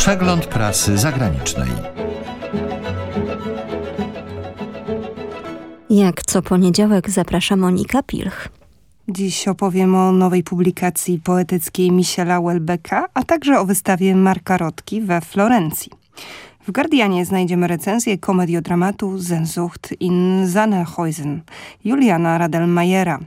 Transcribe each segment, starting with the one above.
Przegląd prasy zagranicznej. Jak co poniedziałek zaprasza Monika Pilch. Dziś opowiem o nowej publikacji poetyckiej Michela Welbecka, a także o wystawie Marka Rotki we Florencji. W Guardianie znajdziemy recenzję komediodramatu Zenzucht in Sannenhäusen Juliana Radelmajera.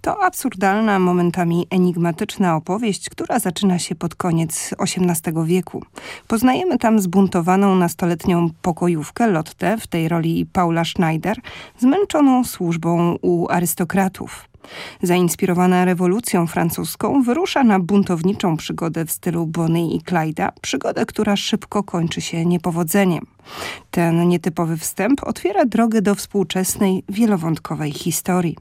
To absurdalna, momentami enigmatyczna opowieść, która zaczyna się pod koniec XVIII wieku. Poznajemy tam zbuntowaną nastoletnią pokojówkę Lotte, w tej roli Paula Schneider, zmęczoną służbą u arystokratów. Zainspirowana rewolucją francuską wyrusza na buntowniczą przygodę w stylu Bonnie i Clyda, przygodę, która szybko kończy się niepowodzeniem. Ten nietypowy wstęp otwiera drogę do współczesnej, wielowątkowej historii.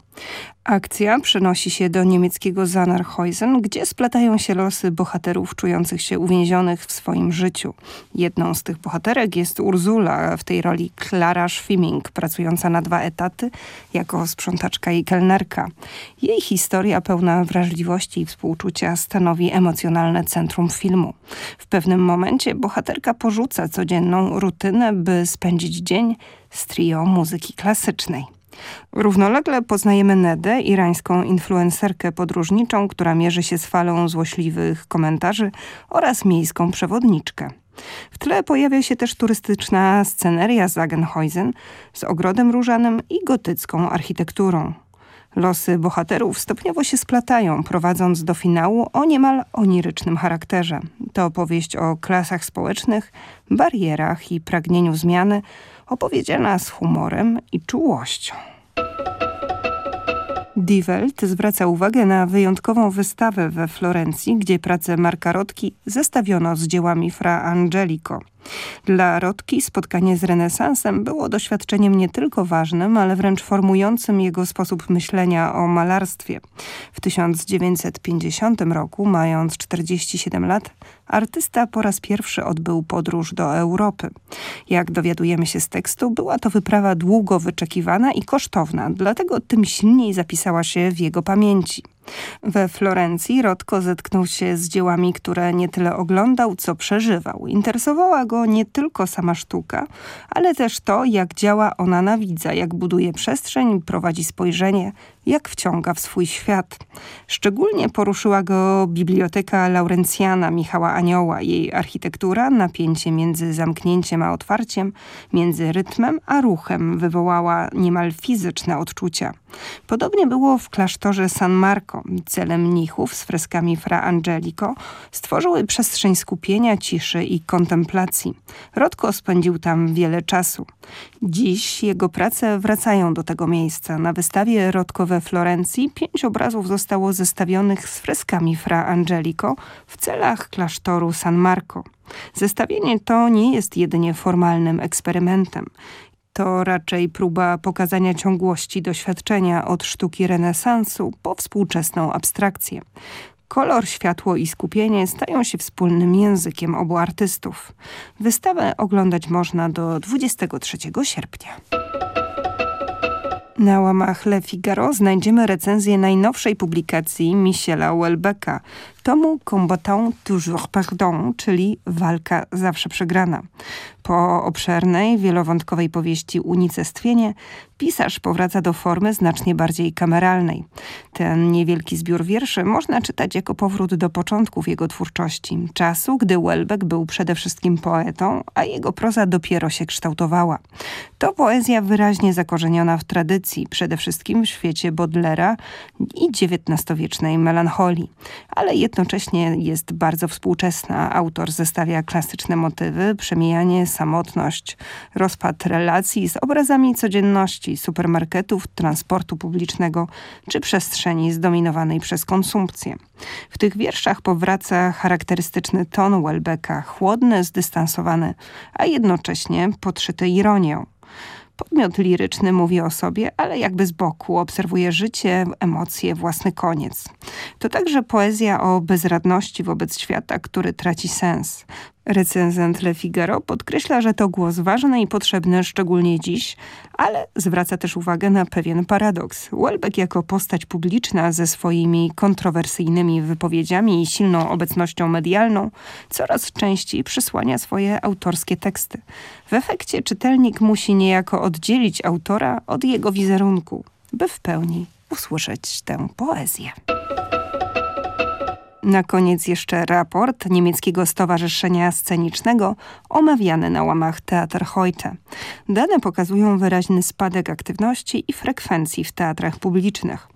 Akcja przenosi się do niemieckiego Zanarhäusen, gdzie splatają się losy bohaterów czujących się uwięzionych w swoim życiu. Jedną z tych bohaterek jest Ursula, w tej roli Klara Schwimming, pracująca na dwa etaty jako sprzątaczka i kelnerka. Jej historia pełna wrażliwości i współczucia stanowi emocjonalne centrum filmu. W pewnym momencie bohaterka porzuca codzienną rutynę, by spędzić dzień z trio muzyki klasycznej. Równolegle poznajemy Nedę, irańską influencerkę podróżniczą, która mierzy się z falą złośliwych komentarzy oraz miejską przewodniczkę. W tle pojawia się też turystyczna sceneria Zagenhäusen z ogrodem różanym i gotycką architekturą. Losy bohaterów stopniowo się splatają, prowadząc do finału o niemal onirycznym charakterze. To opowieść o klasach społecznych, barierach i pragnieniu zmiany, opowiedziana z humorem i czułością. Die Welt zwraca uwagę na wyjątkową wystawę we Florencji, gdzie pracę Marka Rotki zestawiono z dziełami Fra Angelico. Dla Rotki spotkanie z renesansem było doświadczeniem nie tylko ważnym, ale wręcz formującym jego sposób myślenia o malarstwie. W 1950 roku, mając 47 lat, artysta po raz pierwszy odbył podróż do Europy. Jak dowiadujemy się z tekstu, była to wyprawa długo wyczekiwana i kosztowna, dlatego tym silniej zapisała się w jego pamięci. We Florencji Rotko zetknął się z dziełami, które nie tyle oglądał, co przeżywał. Interesowała go nie tylko sama sztuka, ale też to, jak działa ona na widza, jak buduje przestrzeń, prowadzi spojrzenie, jak wciąga w swój świat. Szczególnie poruszyła go biblioteka Laurencjana Michała Anioła, jej architektura, napięcie między zamknięciem a otwarciem, między rytmem a ruchem wywołała niemal fizyczne odczucia. Podobnie było w klasztorze San Marco. Celem mnichów z freskami Fra Angelico stworzyły przestrzeń skupienia, ciszy i kontemplacji. Rodko spędził tam wiele czasu. Dziś jego prace wracają do tego miejsca. Na wystawie Rodko we Florencji pięć obrazów zostało zestawionych z freskami Fra Angelico w celach klasztoru San Marco. Zestawienie to nie jest jedynie formalnym eksperymentem. To raczej próba pokazania ciągłości doświadczenia od sztuki renesansu po współczesną abstrakcję. Kolor, światło i skupienie stają się wspólnym językiem obu artystów. Wystawę oglądać można do 23 sierpnia. Na łamach Le Figaro znajdziemy recenzję najnowszej publikacji Michela Welbecka, tomu Combattant toujours perdant, czyli Walka zawsze przegrana. Po obszernej, wielowątkowej powieści Unicestwienie pisarz powraca do formy znacznie bardziej kameralnej. Ten niewielki zbiór wierszy można czytać jako powrót do początków jego twórczości, czasu, gdy Welbeck był przede wszystkim poetą, a jego proza dopiero się kształtowała. To poezja wyraźnie zakorzeniona w tradycji, przede wszystkim w świecie Baudelaire i XIX-wiecznej melancholii, ale jednocześnie jest bardzo współczesna. Autor zestawia klasyczne motywy, przemijanie, samotność, rozpad relacji z obrazami codzienności, supermarketów, transportu publicznego czy przestrzeni zdominowanej przez konsumpcję. W tych wierszach powraca charakterystyczny ton Welbecka, chłodny, zdystansowany, a jednocześnie podszyty ironią. Podmiot liryczny mówi o sobie, ale jakby z boku obserwuje życie, emocje, własny koniec. To także poezja o bezradności wobec świata, który traci sens. Recenzent Le Figaro podkreśla, że to głos ważny i potrzebny szczególnie dziś, ale zwraca też uwagę na pewien paradoks. Welbeck jako postać publiczna ze swoimi kontrowersyjnymi wypowiedziami i silną obecnością medialną coraz częściej przysłania swoje autorskie teksty. W efekcie czytelnik musi niejako oddzielić autora od jego wizerunku, by w pełni usłyszeć tę poezję. Na koniec jeszcze raport niemieckiego Stowarzyszenia Scenicznego omawiany na łamach Teatr Heute. Dane pokazują wyraźny spadek aktywności i frekwencji w teatrach publicznych.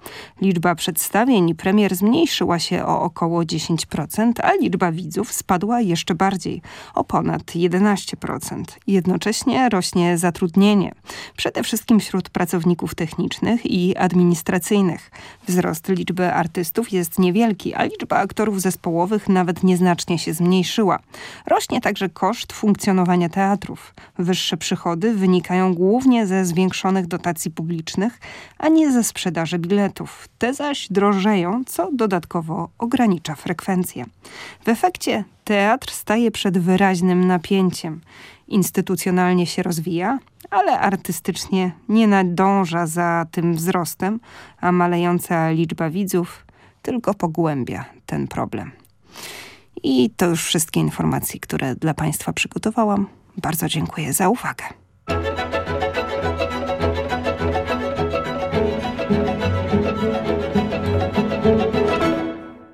Liczba przedstawień i premier zmniejszyła się o około 10%, a liczba widzów spadła jeszcze bardziej, o ponad 11%. Jednocześnie rośnie zatrudnienie, przede wszystkim wśród pracowników technicznych i administracyjnych. Wzrost liczby artystów jest niewielki, a liczba aktorów aktorów zespołowych nawet nieznacznie się zmniejszyła. Rośnie także koszt funkcjonowania teatrów. Wyższe przychody wynikają głównie ze zwiększonych dotacji publicznych, a nie ze sprzedaży biletów. Te zaś drożeją, co dodatkowo ogranicza frekwencję. W efekcie teatr staje przed wyraźnym napięciem. Instytucjonalnie się rozwija, ale artystycznie nie nadąża za tym wzrostem, a malejąca liczba widzów tylko pogłębia ten problem. I to już wszystkie informacje, które dla Państwa przygotowałam. Bardzo dziękuję za uwagę.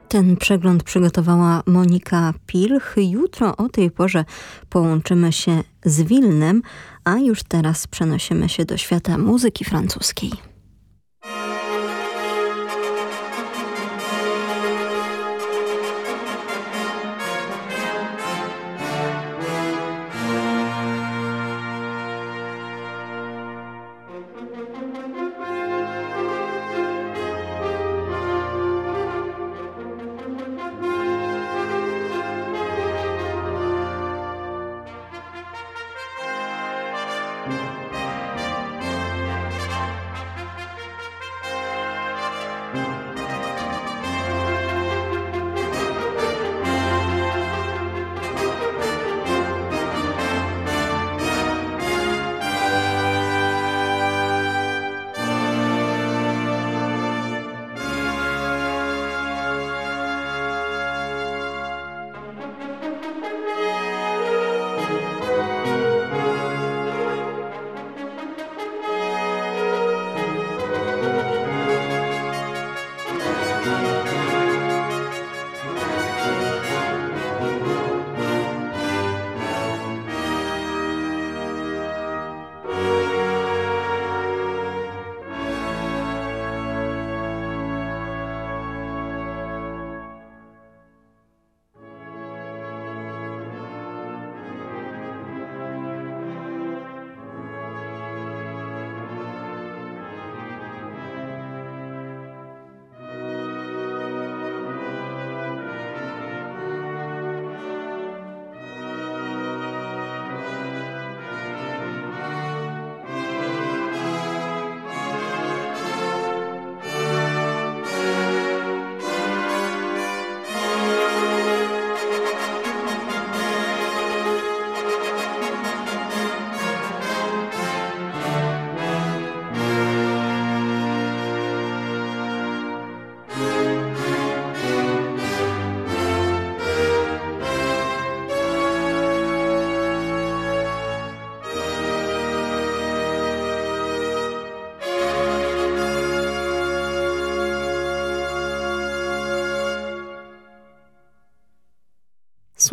Ten przegląd przygotowała Monika Pilch. Jutro o tej porze połączymy się z Wilnem, a już teraz przenosimy się do świata muzyki francuskiej.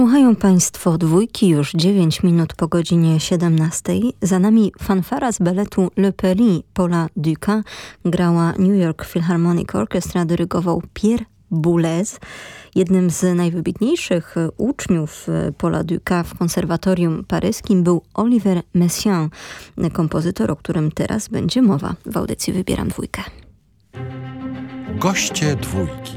Słuchają Państwo dwójki już 9 minut po godzinie 17. Za nami fanfara z baletu Le Perry Paula Duca. Grała New York Philharmonic Orchestra, dyrygował Pierre Boulez. Jednym z najwybitniejszych uczniów Paula Duca w konserwatorium paryskim był Oliver Messiaen, kompozytor, o którym teraz będzie mowa. W audycji wybieram dwójkę. Goście dwójki.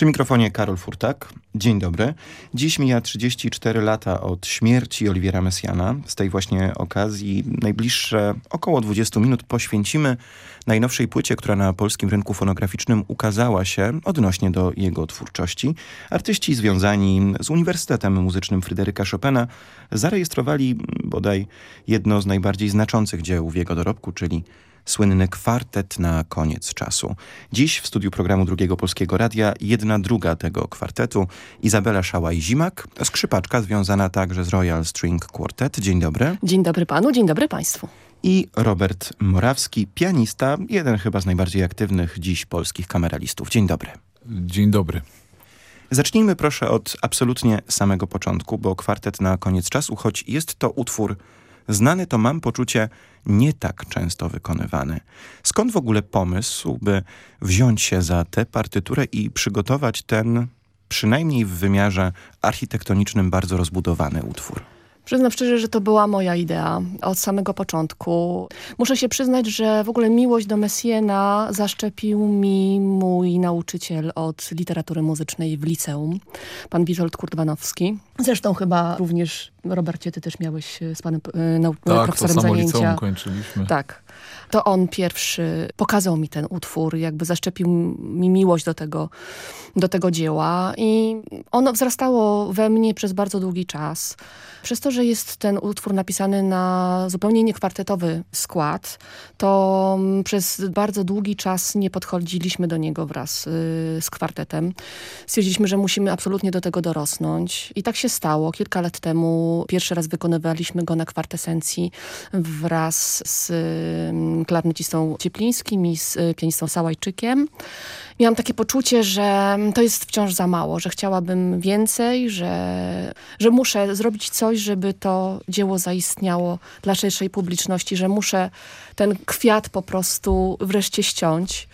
Przy mikrofonie Karol Furtak. Dzień dobry. Dziś mija 34 lata od śmierci Oliwiera Mesjana. Z tej właśnie okazji najbliższe około 20 minut poświęcimy najnowszej płycie, która na polskim rynku fonograficznym ukazała się odnośnie do jego twórczości. Artyści związani z Uniwersytetem Muzycznym Fryderyka Chopina zarejestrowali bodaj jedno z najbardziej znaczących dzieł w jego dorobku, czyli słynny kwartet na koniec czasu. Dziś w studiu programu Drugiego Polskiego Radia jedna druga tego kwartetu, Izabela Szałaj-Zimak, skrzypaczka związana także z Royal String Quartet. Dzień dobry. Dzień dobry panu, dzień dobry państwu. I Robert Morawski, pianista, jeden chyba z najbardziej aktywnych dziś polskich kameralistów. Dzień dobry. Dzień dobry. Zacznijmy proszę od absolutnie samego początku, bo kwartet na koniec czasu, choć jest to utwór znany, to mam poczucie nie tak często wykonywany. Skąd w ogóle pomysł, by wziąć się za tę partyturę i przygotować ten, przynajmniej w wymiarze architektonicznym, bardzo rozbudowany utwór? Przyznam szczerze, że to była moja idea od samego początku. Muszę się przyznać, że w ogóle miłość do Messiena zaszczepił mi mój nauczyciel od literatury muzycznej w liceum, pan Witold Kurtwanowski. Zresztą chyba również, Robercie, ty też miałeś z panem e, nau tak, profesorem to samo zajęcia. kończyliśmy. Tak. To on pierwszy pokazał mi ten utwór, jakby zaszczepił mi miłość do tego, do tego dzieła i ono wzrastało we mnie przez bardzo długi czas. Przez to, że jest ten utwór napisany na zupełnie niekwartetowy skład, to przez bardzo długi czas nie podchodziliśmy do niego wraz y, z kwartetem. Stwierdziliśmy, że musimy absolutnie do tego dorosnąć. I tak się stało. Kilka lat temu pierwszy raz wykonywaliśmy go na kwartesencji wraz z y, klarnecistą Cieplińskim i z y, pianistą Sałajczykiem miałam takie poczucie, że to jest wciąż za mało, że chciałabym więcej, że, że muszę zrobić coś, żeby to dzieło zaistniało dla szerszej publiczności, że muszę ten kwiat po prostu wreszcie ściąć.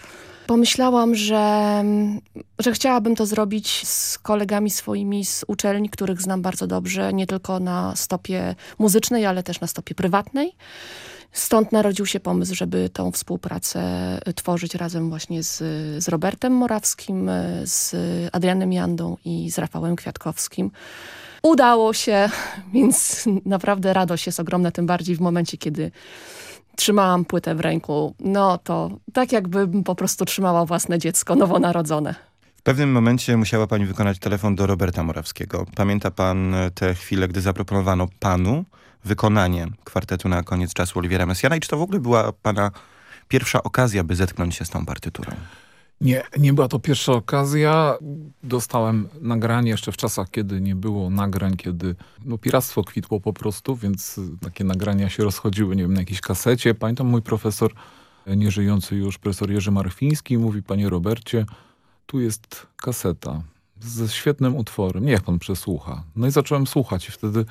Pomyślałam, że, że chciałabym to zrobić z kolegami swoimi z uczelni, których znam bardzo dobrze, nie tylko na stopie muzycznej, ale też na stopie prywatnej. Stąd narodził się pomysł, żeby tą współpracę y, tworzyć razem właśnie z, z Robertem Morawskim, y, z Adrianem Jandą i z Rafałem Kwiatkowskim. Udało się, więc naprawdę radość jest ogromna, tym bardziej w momencie, kiedy trzymałam płytę w ręku. No to tak jakbym po prostu trzymała własne dziecko nowonarodzone. W pewnym momencie musiała pani wykonać telefon do Roberta Morawskiego. Pamięta pan tę chwilę, gdy zaproponowano panu wykonanie kwartetu na koniec czasu Oliwiera Messiana i czy to w ogóle była pana pierwsza okazja, by zetknąć się z tą partyturą? Nie, nie była to pierwsza okazja. Dostałem nagranie jeszcze w czasach, kiedy nie było nagrań, kiedy no, piractwo kwitło po prostu, więc takie nagrania się rozchodziły, nie wiem, na jakiejś kasecie. Pamiętam mój profesor, nieżyjący już, profesor Jerzy Marfiński, mówi, panie Robercie, tu jest kaseta ze świetnym utworem, niech pan przesłucha. No i zacząłem słuchać i wtedy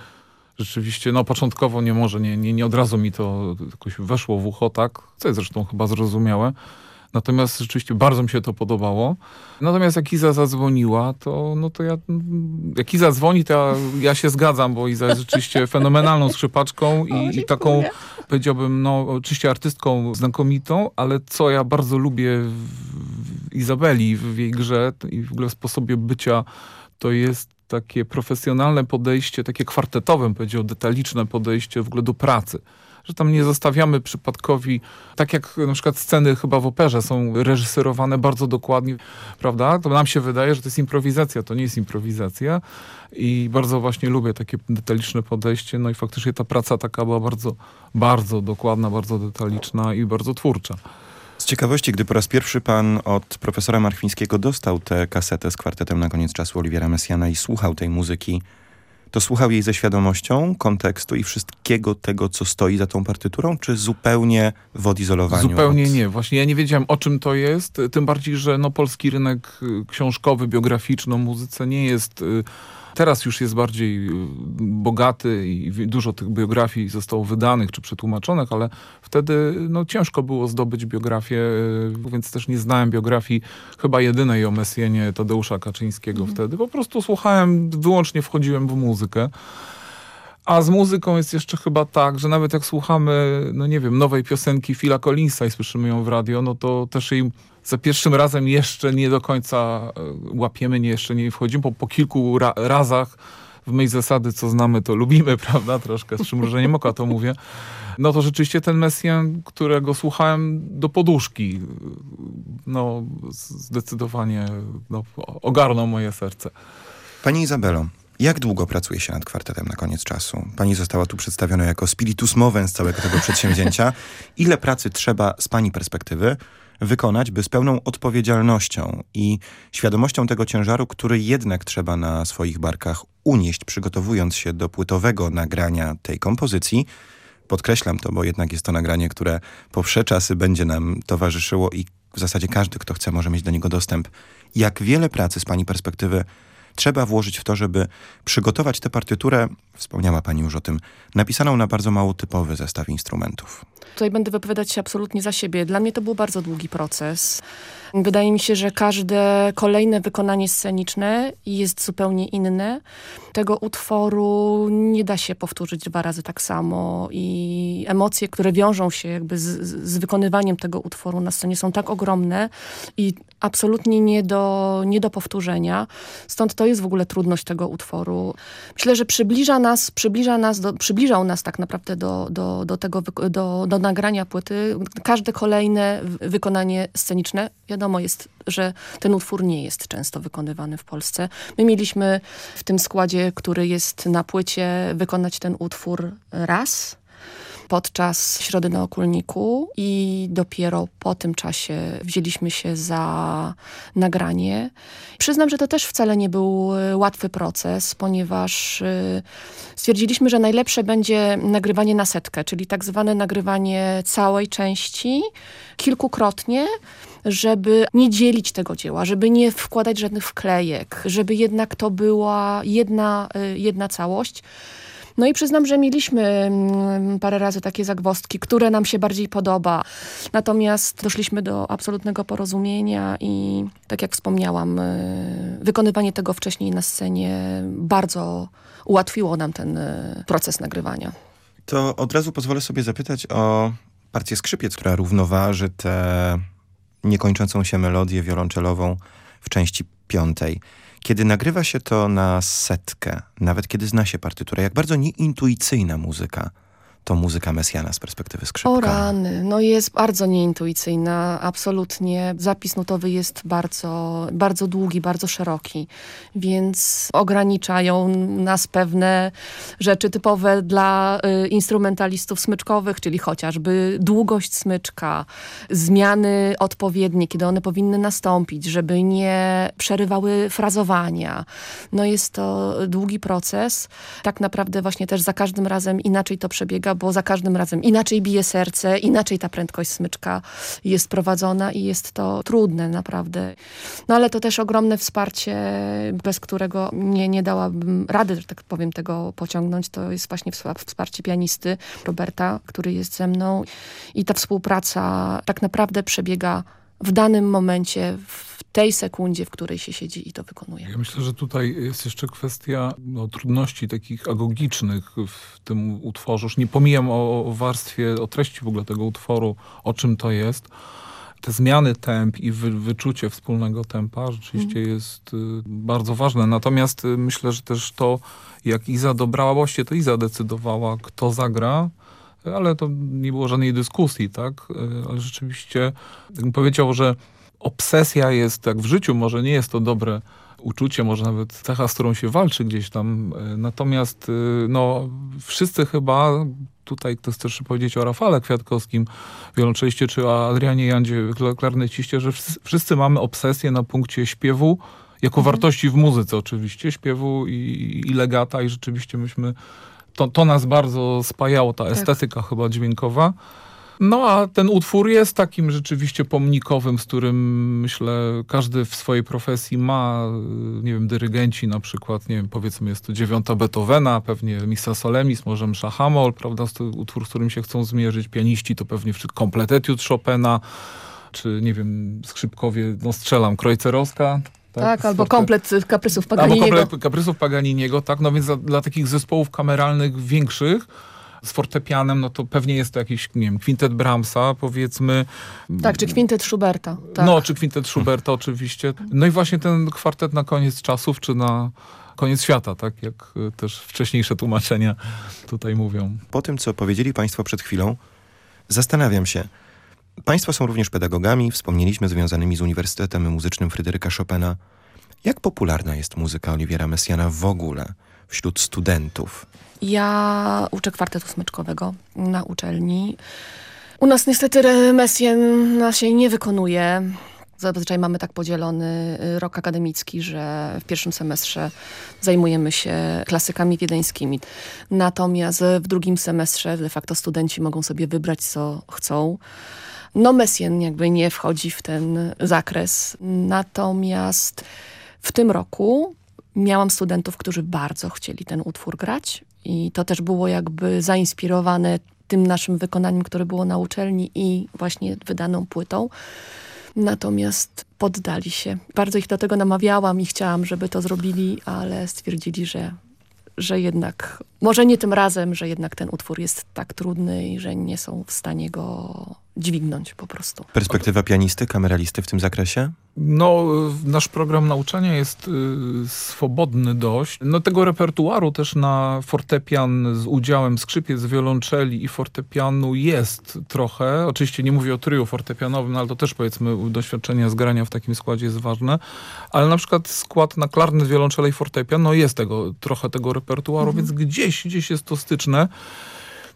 rzeczywiście, no początkowo nie może, nie, nie, nie od razu mi to jakoś weszło w ucho, tak, co jest zresztą chyba zrozumiałe. Natomiast rzeczywiście bardzo mi się to podobało. Natomiast jak Iza zadzwoniła, to, no to ja, jak Iza dzwoni, to ja, ja się zgadzam, bo Iza jest rzeczywiście fenomenalną skrzypaczką i, i taką, powiedziałbym, no oczywiście artystką znakomitą, ale co ja bardzo lubię w Izabeli, w jej grze i w ogóle w sposobie bycia, to jest takie profesjonalne podejście, takie kwartetowe, powiedział, detaliczne podejście w ogóle do pracy. Że tam nie zostawiamy przypadkowi, tak jak na przykład sceny chyba w operze są reżyserowane bardzo dokładnie, prawda? To nam się wydaje, że to jest improwizacja, to nie jest improwizacja i bardzo właśnie lubię takie detaliczne podejście, no i faktycznie ta praca taka była bardzo, bardzo dokładna, bardzo detaliczna i bardzo twórcza. Z ciekawości, gdy po raz pierwszy pan od profesora Marchwińskiego dostał tę kasetę z kwartetem na koniec czasu Oliwiera Messiana i słuchał tej muzyki, to słuchał jej ze świadomością kontekstu i wszystkiego tego, co stoi za tą partyturą, czy zupełnie w odizolowaniu? Zupełnie od... nie. Właśnie ja nie wiedziałem, o czym to jest. Tym bardziej, że no, polski rynek y, książkowy, biograficzny o muzyce nie jest... Y Teraz już jest bardziej y, bogaty i dużo tych biografii zostało wydanych czy przetłumaczonych, ale wtedy no, ciężko było zdobyć biografię, y, więc też nie znałem biografii chyba jedynej o Messienie Tadeusza Kaczyńskiego mhm. wtedy. Po prostu słuchałem, wyłącznie wchodziłem w muzykę. A z muzyką jest jeszcze chyba tak, że nawet jak słuchamy, no nie wiem, nowej piosenki Phila Collinsa i słyszymy ją w radio, no to też jej za pierwszym razem jeszcze nie do końca e, łapiemy, nie jeszcze nie wchodzimy. Po, po kilku ra razach w myśl zasady, co znamy, to lubimy, prawda? Troszkę z przymrużeniem oka to mówię. No to rzeczywiście ten Mesjan, którego słuchałem do poduszki, no zdecydowanie no, ogarnął moje serce. Pani Izabelo, jak długo pracuje się nad kwartetem na koniec czasu? Pani została tu przedstawiona jako spiritus movens całego tego przedsięwzięcia. Ile pracy trzeba z Pani perspektywy wykonać, by z pełną odpowiedzialnością i świadomością tego ciężaru, który jednak trzeba na swoich barkach unieść, przygotowując się do płytowego nagrania tej kompozycji, podkreślam to, bo jednak jest to nagranie, które po czasy będzie nam towarzyszyło i w zasadzie każdy, kto chce, może mieć do niego dostęp. Jak wiele pracy z Pani perspektywy trzeba włożyć w to, żeby przygotować tę partyturę, wspomniała Pani już o tym, napisaną na bardzo mało typowy zestaw instrumentów. Tutaj będę wypowiadać się absolutnie za siebie. Dla mnie to był bardzo długi proces. Wydaje mi się, że każde kolejne wykonanie sceniczne jest zupełnie inne. Tego utworu nie da się powtórzyć dwa razy tak samo i emocje, które wiążą się jakby z, z wykonywaniem tego utworu na scenie są tak ogromne i absolutnie nie do, nie do powtórzenia. Stąd to jest w ogóle trudność tego utworu. Myślę, że przybliża nas, przybliża nas do, przybliżał nas tak naprawdę do, do, do tego, do, do nagrania płyty. Każde kolejne wykonanie sceniczne, wiadomo jest, że ten utwór nie jest często wykonywany w Polsce. My mieliśmy w tym składzie, który jest na płycie, wykonać ten utwór raz, podczas Środy na Okulniku i dopiero po tym czasie wzięliśmy się za nagranie. Przyznam, że to też wcale nie był e, łatwy proces, ponieważ e, stwierdziliśmy, że najlepsze będzie nagrywanie na setkę, czyli tak zwane nagrywanie całej części kilkukrotnie, żeby nie dzielić tego dzieła, żeby nie wkładać żadnych wklejek, żeby jednak to była jedna, e, jedna całość. No i przyznam, że mieliśmy mm, parę razy takie zagwozdki, które nam się bardziej podoba. Natomiast doszliśmy do absolutnego porozumienia i tak jak wspomniałam, y, wykonywanie tego wcześniej na scenie bardzo ułatwiło nam ten y, proces nagrywania. To od razu pozwolę sobie zapytać o partię skrzypiec, która równoważy tę niekończącą się melodię wiolonczelową w części piątej. Kiedy nagrywa się to na setkę, nawet kiedy zna się partyturę, jak bardzo nieintuicyjna muzyka to muzyka Mesjana z perspektywy skrzypka? O rany, no jest bardzo nieintuicyjna, absolutnie. Zapis nutowy jest bardzo, bardzo długi, bardzo szeroki, więc ograniczają nas pewne rzeczy typowe dla y, instrumentalistów smyczkowych, czyli chociażby długość smyczka, zmiany odpowiednie, kiedy one powinny nastąpić, żeby nie przerywały frazowania. No jest to długi proces. Tak naprawdę właśnie też za każdym razem inaczej to przebiega, bo za każdym razem inaczej bije serce, inaczej ta prędkość smyczka jest prowadzona i jest to trudne naprawdę. No ale to też ogromne wsparcie, bez którego nie, nie dałabym rady, że tak powiem, tego pociągnąć. To jest właśnie wsparcie pianisty Roberta, który jest ze mną i ta współpraca tak naprawdę przebiega w danym momencie, w tej sekundzie, w której się siedzi i to wykonuje. Ja myślę, że tutaj jest jeszcze kwestia no, trudności takich agogicznych w tym utworze. Już nie pomijam o, o warstwie, o treści w ogóle tego utworu, o czym to jest. Te zmiany temp i wy, wyczucie wspólnego tempa rzeczywiście mm. jest y, bardzo ważne. Natomiast y, myślę, że też to, jak Iza dobrała, właściwie to Iza decydowała, kto zagra, ale to nie było żadnej dyskusji, tak? Y, ale rzeczywiście, jakbym powiedział, że obsesja jest, jak w życiu, może nie jest to dobre uczucie, może nawet cecha, z którą się walczy gdzieś tam. E, natomiast e, no, wszyscy chyba, tutaj chcę też powiedzieć o Rafale Kwiatkowskim, wiolonczeliście, czy o Adrianie Jandzie, klarneciście, że wszyscy mamy obsesję na punkcie śpiewu, jako mhm. wartości w muzyce oczywiście, śpiewu i, i legata i rzeczywiście myśmy, to, to nas bardzo spajało, ta tak. estetyka tak. chyba dźwiękowa. No a ten utwór jest takim rzeczywiście pomnikowym, z którym myślę każdy w swojej profesji ma, nie wiem, dyrygenci na przykład, nie wiem, powiedzmy jest to dziewiąta Beethovena, pewnie Missa Solemis, może Msza Hamol, prawda, to utwór, z którym się chcą zmierzyć, pianiści to pewnie komplet etiud Chopina, czy nie wiem, skrzypkowie, no strzelam, Krojcerowska, Tak, Tak, albo komplet kaprysów Albo Paganiniego. komplet kaprysów Paganiniego, tak? No więc dla, dla takich zespołów kameralnych większych z fortepianem, no to pewnie jest to jakiś, nie wiem, kwintet Brahmsa, powiedzmy. Tak, czy kwintet Schuberta. Tak. No, czy kwintet Schuberta oczywiście. No i właśnie ten kwartet na koniec czasów, czy na koniec świata, tak? Jak y, też wcześniejsze tłumaczenia tutaj mówią. Po tym, co powiedzieli Państwo przed chwilą, zastanawiam się. Państwo są również pedagogami, wspomnieliśmy związanymi z Uniwersytetem Muzycznym Fryderyka Chopina. Jak popularna jest muzyka Oliwiera Messiana w ogóle wśród studentów? Ja uczę kwartetu smyczkowego na uczelni. U nas niestety re- Messiaen na się nie wykonuje. Zazwyczaj mamy tak podzielony y, rok akademicki, że w pierwszym semestrze zajmujemy się klasykami wiedeńskimi. Natomiast w drugim semestrze de facto studenci mogą sobie wybrać co chcą. No Messiaen jakby nie wchodzi w ten zakres. Natomiast w tym roku miałam studentów, którzy bardzo chcieli ten utwór grać i to też było jakby zainspirowane tym naszym wykonaniem, które było na uczelni i właśnie wydaną płytą. Natomiast poddali się. Bardzo ich do tego namawiałam i chciałam, żeby to zrobili, ale stwierdzili, że, że jednak, może nie tym razem, że jednak ten utwór jest tak trudny i że nie są w stanie go dźwignąć po prostu. Perspektywa pianisty, kameralisty w tym zakresie? No, nasz program nauczania jest y, swobodny dość. No, tego repertuaru też na fortepian z udziałem skrzypiec, wiolonczeli i fortepianu jest trochę. Oczywiście nie mówię o trio fortepianowym, no, ale to też powiedzmy doświadczenie z grania w takim składzie jest ważne. Ale na przykład skład na klarnet, wiolonczele i fortepian, no jest tego, trochę tego repertuaru, więc gdzieś, gdzieś jest to styczne.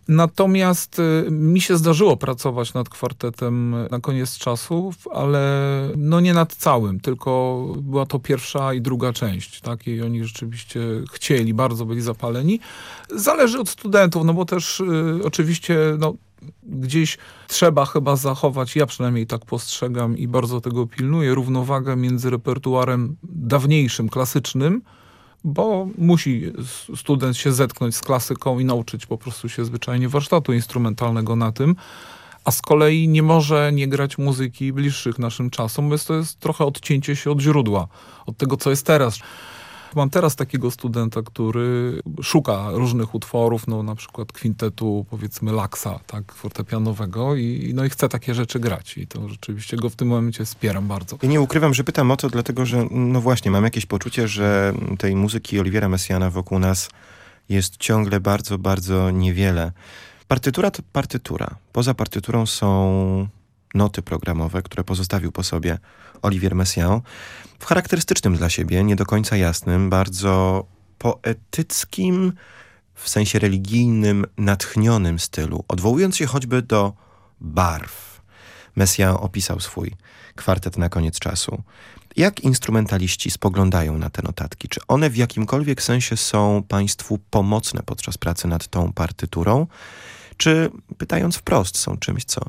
Natomiast y, mi się zdarzyło pracować nad kwartetem na koniec czasów, ale no nie nad całym, tylko była to pierwsza i druga część, tak? I oni rzeczywiście chcieli, bardzo byli zapaleni. Zależy od studentów, no bo też y, oczywiście no, gdzieś trzeba chyba zachować, ja przynajmniej tak postrzegam i bardzo tego pilnuję, równowagę między repertuarem dawniejszym, klasycznym, bo musi student się zetknąć z klasyką i nauczyć po prostu się zwyczajnie warsztatu instrumentalnego na tym, a z kolei nie może nie grać muzyki bliższych naszym czasom, bo to jest trochę odcięcie się od źródła, od tego, co jest teraz. Mam teraz takiego studenta, który szuka różnych utworów, no na przykład kwintetu, powiedzmy, Laksa, tak, fortepianowego i, no i chce takie rzeczy grać i to rzeczywiście go w tym momencie wspieram bardzo. Ja nie ukrywam, że pytam o to, dlatego że, no właśnie, mam jakieś poczucie, że tej muzyki Oliwiera Messiana wokół nas jest ciągle bardzo, bardzo niewiele. Partytura to partytura. Poza partyturą są noty programowe, które pozostawił po sobie Olivier Messiaen w charakterystycznym dla siebie, nie do końca jasnym, bardzo poetyckim, w sensie religijnym, natchnionym stylu, odwołując się choćby do barw. Messiaen opisał swój kwartet na koniec czasu. Jak instrumentaliści spoglądają na te notatki? Czy one w jakimkolwiek sensie są Państwu pomocne podczas pracy nad tą partyturą? Czy, pytając wprost, są czymś, co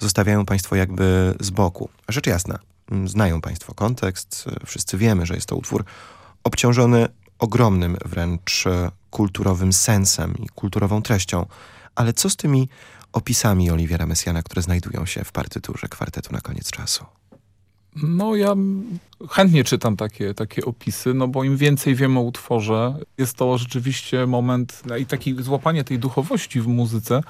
zostawiają Państwo jakby z boku? Rzecz jasna, mm, znają Państwo kontekst, wszyscy wiemy, że jest to utwór obciążony ogromnym wręcz e, kulturowym sensem i kulturową treścią. Ale co z tymi opisami Oliwiera Messiana, które znajdują się w partyturze kwartetu na koniec czasu? No ja chętnie czytam takie, takie opisy, no bo im więcej wiem o utworze, jest to rzeczywiście moment no i taki złapanie tej duchowości w muzyce.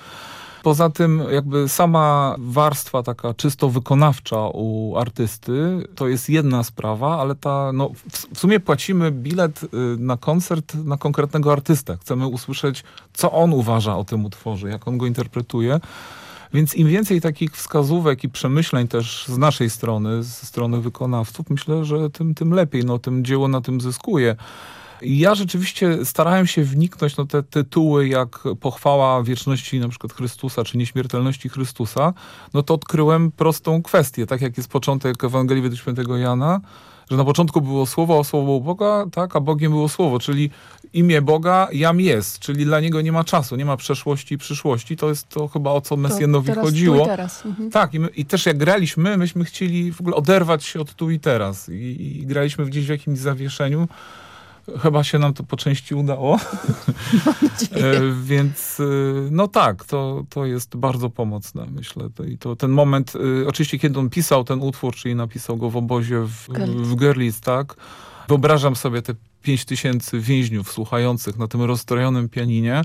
Poza tym jakby sama warstwa taka czysto wykonawcza u artysty to jest jedna sprawa, ale ta, no w, w sumie płacimy bilet y, na koncert na konkretnego artystę. Chcemy usłyszeć, co on uważa o tym utworze, jak on go interpretuje. Więc im więcej takich wskazówek i przemyśleń też z naszej strony, ze strony wykonawców, myślę, że tym, tym lepiej. No, tym dzieło na tym zyskuje. Ja rzeczywiście starałem się wniknąć, no te tytuły jak pochwała wieczności na przykład Chrystusa, czy nieśmiertelności Chrystusa, no to odkryłem prostą kwestię, tak jak jest początek Ewangelii według świętego Jana, że na początku było słowo, a słowo było Boga, tak, a Bogiem było słowo, czyli imię Boga jam jest, czyli dla niego nie ma czasu, nie ma przeszłości i przyszłości. To jest to chyba o co Mesjanowi chodziło. i teraz. Mhm. Tak, i, my, i też jak graliśmy, myśmy chcieli w ogóle oderwać się od tu i teraz. I, i graliśmy gdzieś w jakimś zawieszeniu. Chyba się nam to po części udało. E, Więc e, no tak, to, to jest bardzo pomocne, myślę. I to ten moment, e, oczywiście kiedy on pisał ten utwór, czyli napisał go w obozie w, w Görlitz, tak? Wyobrażam sobie te pięć tysięcy więźniów słuchających na tym rozstrojonym pianinie.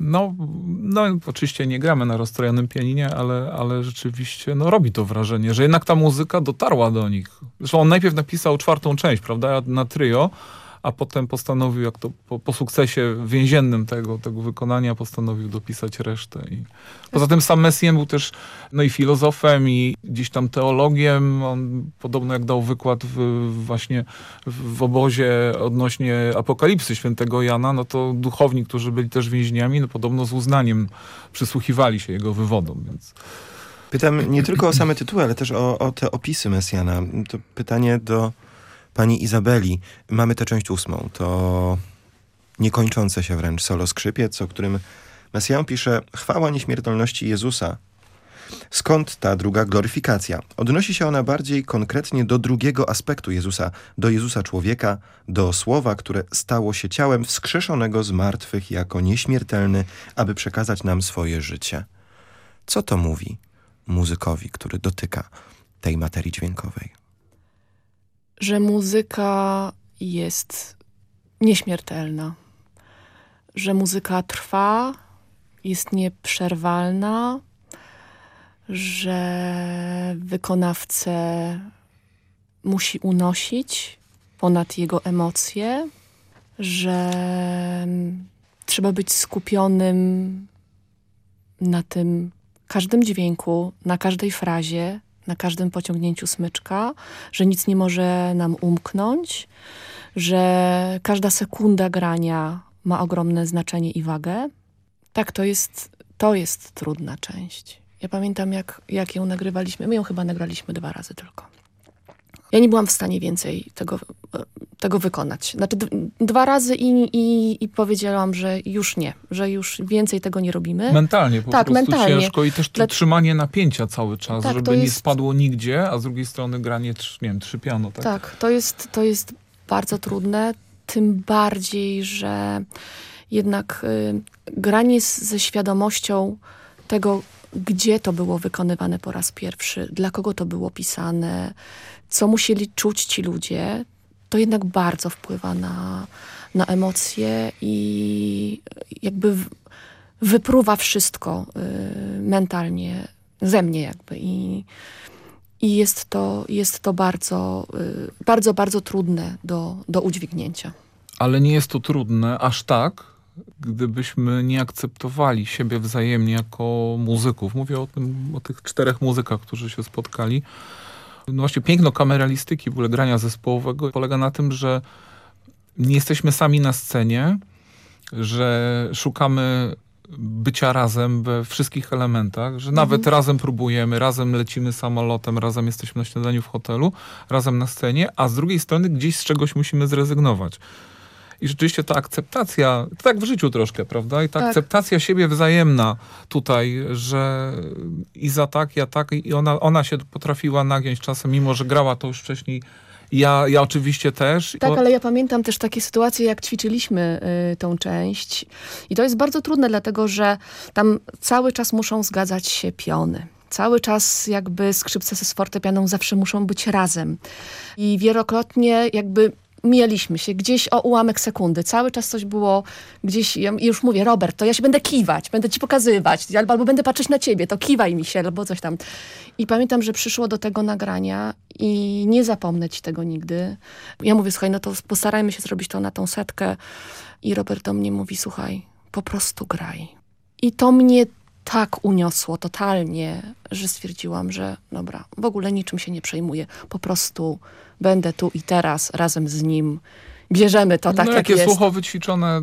No, no, oczywiście nie gramy na rozstrojonym pianinie, ale, ale rzeczywiście no, robi to wrażenie, że jednak ta muzyka dotarła do nich. Zresztą on najpierw napisał czwartą część, prawda, na trio, a potem postanowił, jak to po, po sukcesie więziennym tego, tego wykonania, postanowił dopisać resztę. I poza tym sam Messien był też no i filozofem i gdzieś tam teologiem. On podobno jak dał wykład w, właśnie w, obozie odnośnie apokalipsy świętego Jana, no to duchowni, którzy byli też więźniami, no podobno z uznaniem przysłuchiwali się jego wywodom, więc... Pytam nie tylko o same tytuły, ale też o, o te opisy Mesjana. To pytanie do pani Izabeli. Mamy tę część ósmą. To niekończące się wręcz solo skrzypiec, o którym Mesjan pisze chwała nieśmiertelności Jezusa. Skąd ta druga gloryfikacja? Odnosi się ona bardziej konkretnie do drugiego aspektu Jezusa, do Jezusa człowieka, do słowa, które stało się ciałem wskrzeszonego z martwych jako nieśmiertelny, aby przekazać nam swoje życie. Co to mówi muzykowi, który dotyka tej materii dźwiękowej? Że muzyka jest nieśmiertelna, że muzyka trwa, jest nieprzerwalna, że wykonawcę musi unosić ponad jego emocje, że trzeba być skupionym na tym każdym dźwięku, na każdej frazie, na każdym pociągnięciu smyczka, że nic nie może nam umknąć, że każda sekunda grania ma ogromne znaczenie i wagę. Tak, to jest, to jest trudna część. Ja pamiętam, jak, jak ją nagrywaliśmy. My ją chyba nagraliśmy dwa razy tylko. Ja nie byłam w stanie więcej tego, tego wykonać. Znaczy dwa razy i, i, i powiedziałam, że już nie, że już więcej tego nie robimy. Mentalnie po tak, prostu mentalnie. ciężko i też Dla- trzymanie napięcia cały czas, Tak, żeby nie jest- spadło nigdzie, a z drugiej strony granie, nie wiem, trzy piano, tak? Tak, to jest, to jest bardzo trudne, tym bardziej, że jednak y, granie z, ze świadomością tego, gdzie to było wykonywane po raz pierwszy, dla kogo to było pisane, co musieli czuć ci ludzie, to jednak bardzo wpływa na, na emocje i jakby wypruwa wszystko y, mentalnie ze mnie jakby i i jest to, jest to bardzo, y, bardzo, bardzo trudne do, do udźwignięcia. Ale nie jest to trudne aż tak, gdybyśmy nie akceptowali siebie wzajemnie jako muzyków. Mówię o, tym, o tych czterech muzykach, którzy się spotkali. No właśnie piękno kameralistyki, w ogóle grania zespołowego polega na tym, że nie jesteśmy sami na scenie, że szukamy bycia razem we wszystkich elementach, że nawet razem próbujemy, razem lecimy samolotem, razem jesteśmy na śniadaniu w hotelu, razem na scenie, a z drugiej strony gdzieś z czegoś musimy zrezygnować. I rzeczywiście ta akceptacja, to tak w życiu troszkę, prawda? I ta Tak. akceptacja siebie wzajemna tutaj, że Iza tak, ja tak i ona, ona się potrafiła nagiąć czasem, mimo że grała to już wcześniej. Ja, ja oczywiście też. Tak, ale ja pamiętam też takie sytuacje, jak ćwiczyliśmy y, tą część. I to jest bardzo trudne, dlatego że tam cały czas muszą zgadzać się piony. Cały czas jakby skrzypce z fortepianą zawsze muszą być razem. I wielokrotnie jakby mieliśmy się gdzieś o ułamek sekundy. Cały czas coś było gdzieś, ja już mówię, Robert, to ja się będę kiwać, będę ci pokazywać, albo, albo będę patrzeć na ciebie, to kiwaj mi się, albo coś tam. I pamiętam, że przyszło do tego nagrania i nie zapomnę ci tego nigdy. Ja mówię, słuchaj, no to postarajmy się zrobić to na tą setkę. I Robert do mnie mówi, słuchaj, po prostu graj. I to mnie tak uniosło totalnie, że stwierdziłam, że dobra, w ogóle niczym się nie przejmuję. Po prostu będę tu i teraz razem z nim. Bierzemy to tak, no, jak jak jest słucho wyćwiczone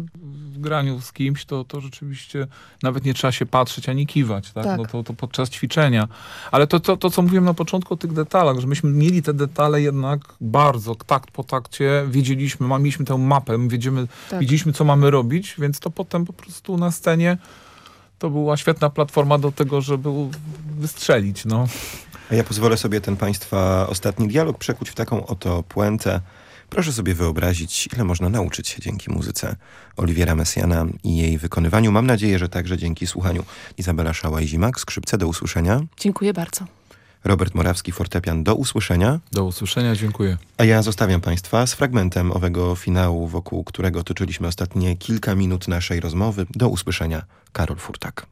w graniu z kimś, to, to rzeczywiście nawet nie trzeba się patrzeć ani kiwać, tak? Tak. No to, to podczas ćwiczenia. Ale to, to, to, co mówiłem na początku o tych detalach, że myśmy mieli te detale jednak bardzo takt po takcie, wiedzieliśmy, mieliśmy tę mapę, wiedziemy, Tak. wiedzieliśmy, co mamy robić, więc to potem po prostu na scenie to była świetna platforma do tego, żeby wystrzelić, no. A ja pozwolę sobie ten państwa ostatni dialog przekuć w taką oto puentę. Proszę sobie wyobrazić, ile można nauczyć się dzięki muzyce Oliwiera Messiana i jej wykonywaniu. Mam nadzieję, że także dzięki słuchaniu Izabela Szała-Zimak, skrzypce do usłyszenia. Dziękuję bardzo. Robert Morawski, fortepian do usłyszenia. Do usłyszenia, dziękuję. A ja zostawiam Państwa z fragmentem owego finału, wokół którego toczyliśmy ostatnie kilka minut naszej rozmowy. Do usłyszenia, Karol Furtak.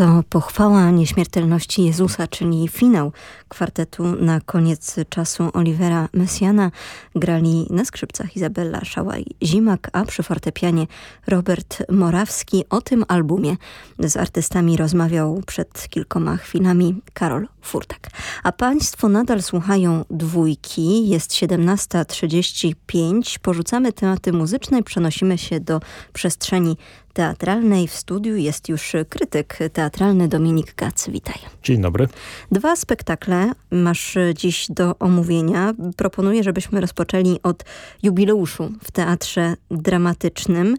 To pochwała nieśmiertelności Jezusa, czyli finał kwartetu na koniec czasu Olivera Messiana. Grali na skrzypcach Izabella Szałaj-Zimak, a przy fortepianie Robert Morawski. O tym albumie z artystami rozmawiał przed kilkoma chwilami Karol Furtak. A Państwo nadal słuchają dwójki. Jest 17.35. Porzucamy tematy muzyczne i przenosimy się do przestrzeni teatralnej. W studiu jest już krytyk teatralny Dominik Gac. Witaj. Dzień dobry. Dwa spektakle masz dziś do omówienia. Proponuję, żebyśmy rozpoczęli od jubileuszu w teatrze dramatycznym.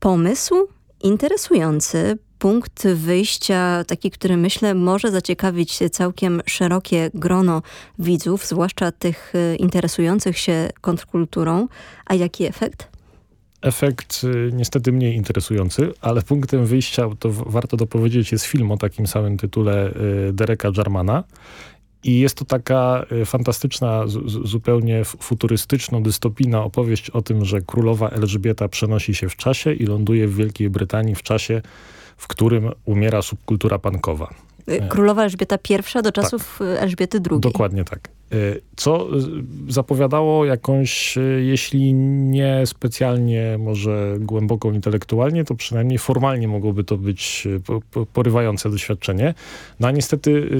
Pomysł interesujący, punkt wyjścia, taki, który myślę może zaciekawić całkiem szerokie grono widzów, zwłaszcza tych interesujących się kontrkulturą. A jaki efekt? Efekt y, niestety mniej interesujący, ale punktem wyjścia, to warto dopowiedzieć, jest film o takim samym tytule y, Dereka Jarmana. I jest to taka y, fantastyczna, zupełnie futurystyczno dystopijna opowieść o tym, że królowa Elżbieta przenosi się w czasie i ląduje w Wielkiej Brytanii w czasie, w którym umiera subkultura punkowa. Królowa Elżbieta I do czasów tak. Elżbiety II. Dokładnie tak. Y, co y, zapowiadało jakąś, y, jeśli nie specjalnie może głęboką intelektualnie, to przynajmniej formalnie mogłoby to być porywające doświadczenie. No a niestety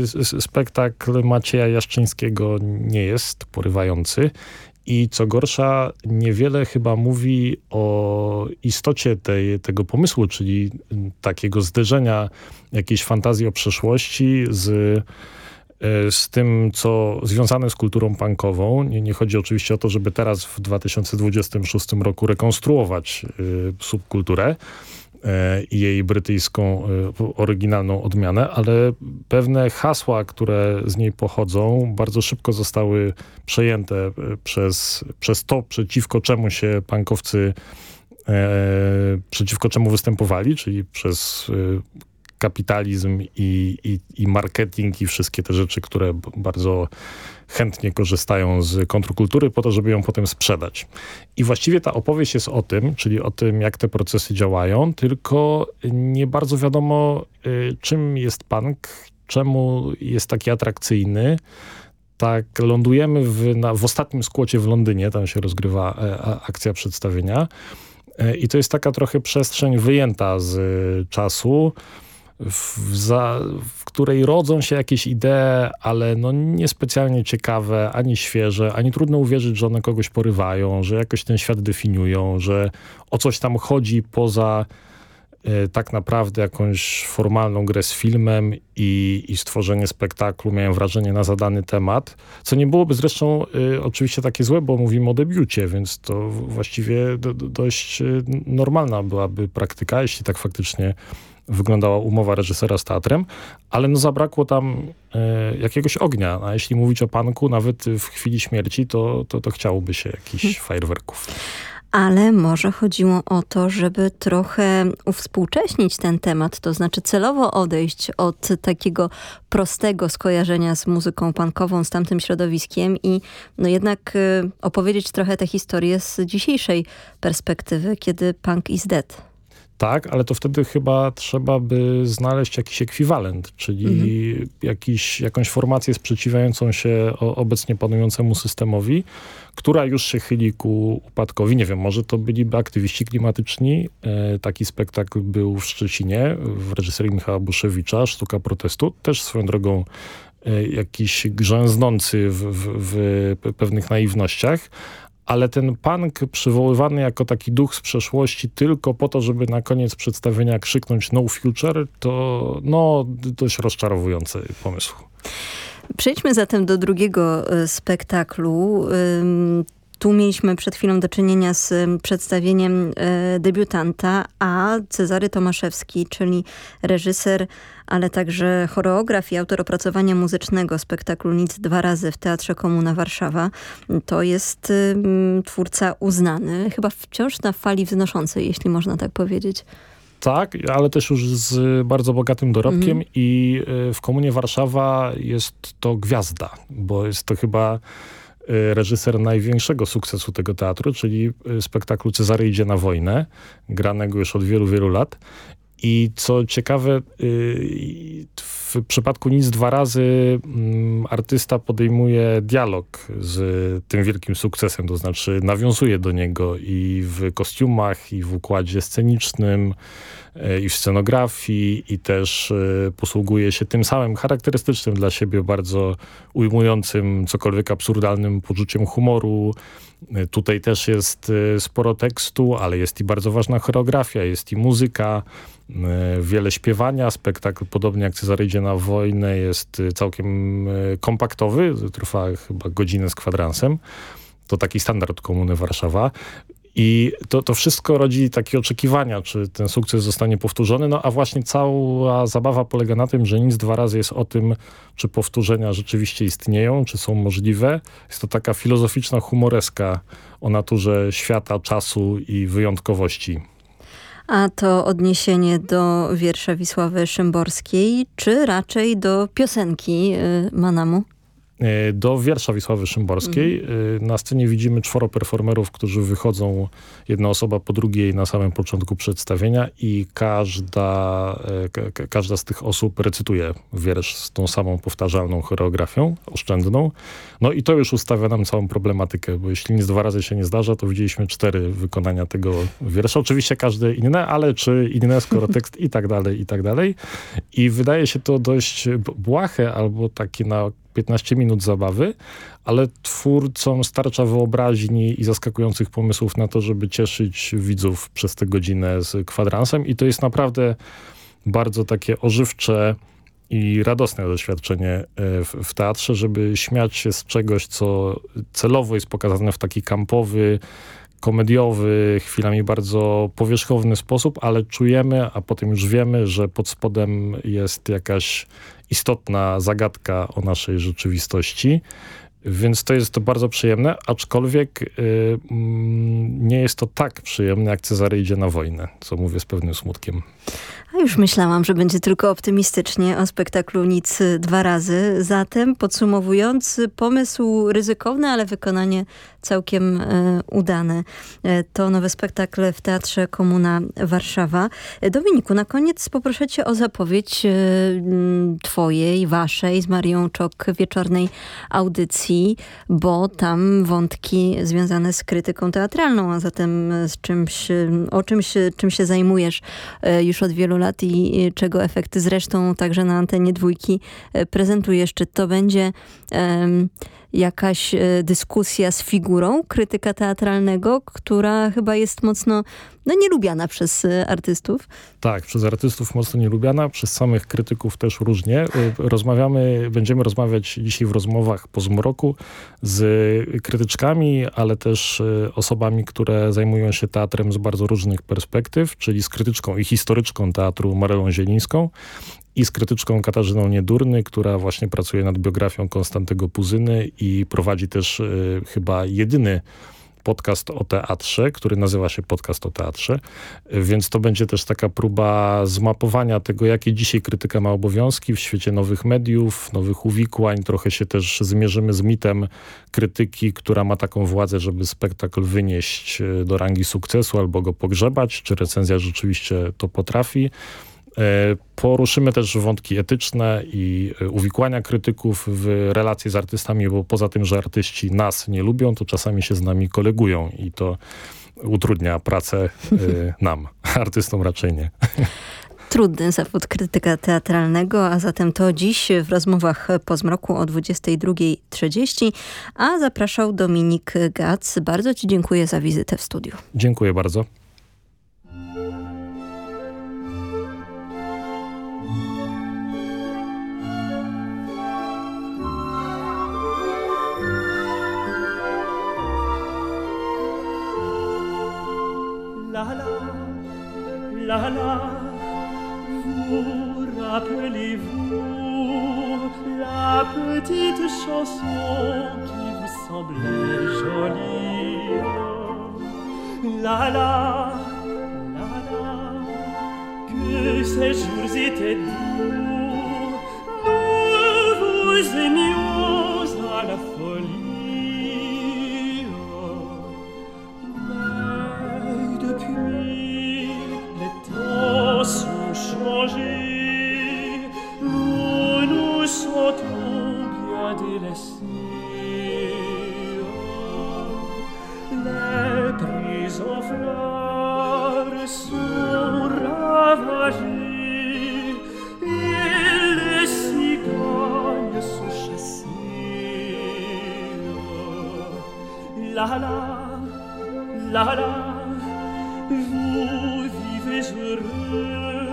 spektakl Macieja Jaszczyńskiego nie jest porywający. I co gorsza, niewiele chyba mówi o istocie tej, tego pomysłu, czyli takiego zderzenia jakiejś fantazji o przeszłości z E, z tym, co związane z kulturą punkową. Nie, nie chodzi oczywiście o to, żeby teraz w 2026 roku rekonstruować y, subkulturę i jej brytyjską y, oryginalną odmianę, ale pewne hasła, które z niej pochodzą, bardzo szybko zostały przejęte przez, przez to, przeciwko czemu się punkowcy przeciwko czemu występowali, czyli przez kapitalizm i, i, i marketing i wszystkie te rzeczy, które bardzo chętnie korzystają z kontrkultury po to, żeby ją potem sprzedać. I właściwie ta opowieść jest o tym, czyli o tym, jak te procesy działają, tylko nie bardzo wiadomo, y, czym jest punk, czemu jest taki atrakcyjny. Tak, lądujemy w, na, w ostatnim skłocie w Londynie, tam się rozgrywa e, akcja przedstawienia. E, I to jest taka trochę przestrzeń wyjęta z czasu, w, za, w której rodzą się jakieś idee, ale no niespecjalnie ciekawe, ani świeże, ani trudno uwierzyć, że one kogoś porywają, że jakoś ten świat definiują, że o coś tam chodzi poza y, tak naprawdę jakąś formalną grę z filmem i, i, stworzenie spektaklu, miałem wrażenie, na zadany temat, co nie byłoby zresztą y, oczywiście takie złe, bo mówimy o debiucie, więc to właściwie do, do, dość y, normalna byłaby praktyka, jeśli tak faktycznie wyglądała umowa reżysera z teatrem, ale no zabrakło tam e, jakiegoś ognia. A jeśli mówić o panku, nawet w chwili śmierci, to, to, to chciałoby się jakichś hmm. fajerwerków ale może chodziło o to, żeby trochę uwspółcześnić ten temat, to znaczy celowo odejść od takiego prostego skojarzenia z muzyką punkową, z tamtym środowiskiem i no jednak y, opowiedzieć trochę tę historię z dzisiejszej perspektywy, kiedy punk is dead. Tak, ale to wtedy chyba trzeba by znaleźć jakiś ekwiwalent, czyli mhm. jakiś, jakąś formację sprzeciwiającą się obecnie panującemu systemowi, która już się chyli ku upadkowi. Nie wiem, może to byliby aktywiści klimatyczni. E, taki spektakl był w Szczecinie w reżyserii Michała Buszewicza, Sztuka protestu. Też swoją drogą e, jakiś grzęznący w, w, w pewnych naiwnościach, ale ten punk przywoływany jako taki duch z przeszłości tylko po to, żeby na koniec przedstawienia krzyknąć no future, to no dość rozczarowujący pomysł. Przejdźmy zatem do drugiego e, spektaklu. Tu mieliśmy przed chwilą do czynienia z przedstawieniem e, debiutanta, a Cezary Tomaszewski, czyli reżyser, ale także choreograf i autor opracowania muzycznego spektaklu Nic dwa razy w Teatrze Komuna Warszawa, to jest twórca uznany, chyba wciąż na fali wznoszącej, jeśli można tak powiedzieć. Tak, ale też już z bardzo bogatym dorobkiem mm. i e, w Komunie Warszawa jest to gwiazda, bo jest to chyba reżyser największego sukcesu tego teatru, czyli y, spektaklu Cezary idzie na wojnę, granego już od wielu, wielu lat. I co ciekawe, y, w przypadku Nic dwa razy mm, artysta podejmuje dialog z tym wielkim sukcesem, to znaczy nawiązuje do niego i w kostiumach, i w układzie scenicznym, y, i w scenografii, i też y, posługuje się tym samym charakterystycznym dla siebie, bardzo ujmującym cokolwiek absurdalnym poczuciem humoru, Tutaj też jest sporo tekstu, ale jest i bardzo ważna choreografia, jest i muzyka, wiele śpiewania. Spektakl, podobnie jak Cezary idzie na wojnę, jest e, całkiem e, kompaktowy. Trwa chyba godzinę z kwadransem. To taki standard Komuny Warszawa. I to, to wszystko rodzi takie oczekiwania, czy ten sukces zostanie powtórzony. No a właśnie cała zabawa polega na tym, że nic dwa razy jest o tym, czy powtórzenia rzeczywiście istnieją, czy są możliwe. Jest to taka filozoficzna humoreska o naturze świata, czasu i wyjątkowości. A to odniesienie do wiersza Wisławy Szymborskiej, czy raczej do piosenki y, Manamu? E, do wiersza Wisławy Szymborskiej. Mhm. Na scenie widzimy czworo performerów, którzy wychodzą jedna osoba po drugiej na samym początku przedstawienia i każda, e, każda z tych osób recytuje wiersz z tą samą powtarzalną choreografią, oszczędną. No i to już ustawia nam całą problematykę, bo jeśli nic dwa razy się nie zdarza, to widzieliśmy cztery wykonania tego wiersza. Oczywiście każde inne, ale czy inne, skoro tekst i tak dalej, i tak dalej. I wydaje się to dość błahe albo takie na 15 minut zabawy, ale twórcom starcza wyobraźni i zaskakujących pomysłów na to, żeby cieszyć widzów przez tę godzinę z kwadransem. I to jest naprawdę bardzo takie ożywcze i radosne doświadczenie e, w, w, teatrze, żeby śmiać się z czegoś, co celowo jest pokazane w taki kampowy, komediowy, chwilami bardzo powierzchowny sposób, ale czujemy, a potem już wiemy, że pod spodem jest jakaś istotna zagadka o naszej rzeczywistości. Więc to jest to bardzo przyjemne, aczkolwiek yy, nie jest to tak przyjemne, jak Cezary idzie na wojnę, co mówię z pewnym smutkiem. A już myślałam, że będzie tylko optymistycznie o spektaklu Nic dwa razy. Zatem podsumowując, pomysł ryzykowny, ale wykonanie całkiem e, udane. E, to nowy spektakl w Teatrze Komuna Warszawa. E, Dominiku, na koniec poproszę cię o zapowiedź e, twojej, waszej z Marią Czok wieczornej audycji, bo tam wątki związane z krytyką teatralną, a zatem z czymś, o czymś, czym się zajmujesz e, już od wielu lat i czego efekty zresztą także na antenie dwójki e, prezentujesz. Czy to będzie jakaś e, dyskusja z figurą krytyka teatralnego, która chyba jest mocno no, nielubiana przez e, artystów. Tak, przez artystów mocno nielubiana, przez samych krytyków też różnie. E, rozmawiamy, będziemy rozmawiać dzisiaj w rozmowach po zmroku z krytyczkami, ale też osobami, które zajmują się teatrem z bardzo różnych perspektyw, czyli z krytyczką i historyczką teatru Marylą Zielińską i z krytyczką Katarzyną Niedurny, która właśnie pracuje nad biografią Konstantego Puzyny i prowadzi też y, chyba jedyny podcast o teatrze, który nazywa się Podcast o teatrze, więc to będzie też taka próba zmapowania tego, jakie dzisiaj krytyka ma obowiązki w świecie nowych mediów, nowych uwikłań. Trochę się też zmierzymy z mitem krytyki, która ma taką władzę, żeby spektakl wynieść y, do rangi sukcesu albo go pogrzebać, czy recenzja rzeczywiście to potrafi. E, poruszymy też wątki etyczne i e, uwikłania krytyków w relacje z artystami, bo poza tym, że artyści nas nie lubią, to czasami się z nami kolegują i to utrudnia pracę e, nam, artystom raczej nie. Trudny zawód krytyka teatralnego, a zatem to dziś w rozmowach po zmroku o 22.30, a zapraszał Dominik Gac. Bardzo Ci dziękuję za wizytę w studiu. Dziękuję bardzo. La vous rappelez-vous la petite chanson qui vous semblait jolie? La la, la la, que ces jours étaient doux, nous vous aimions façon changée, nous nous sentons bien délaissés. Les prises en fleurs sont ravagées et les cigognes sont chassées. La la, la la, vous vivez heureux,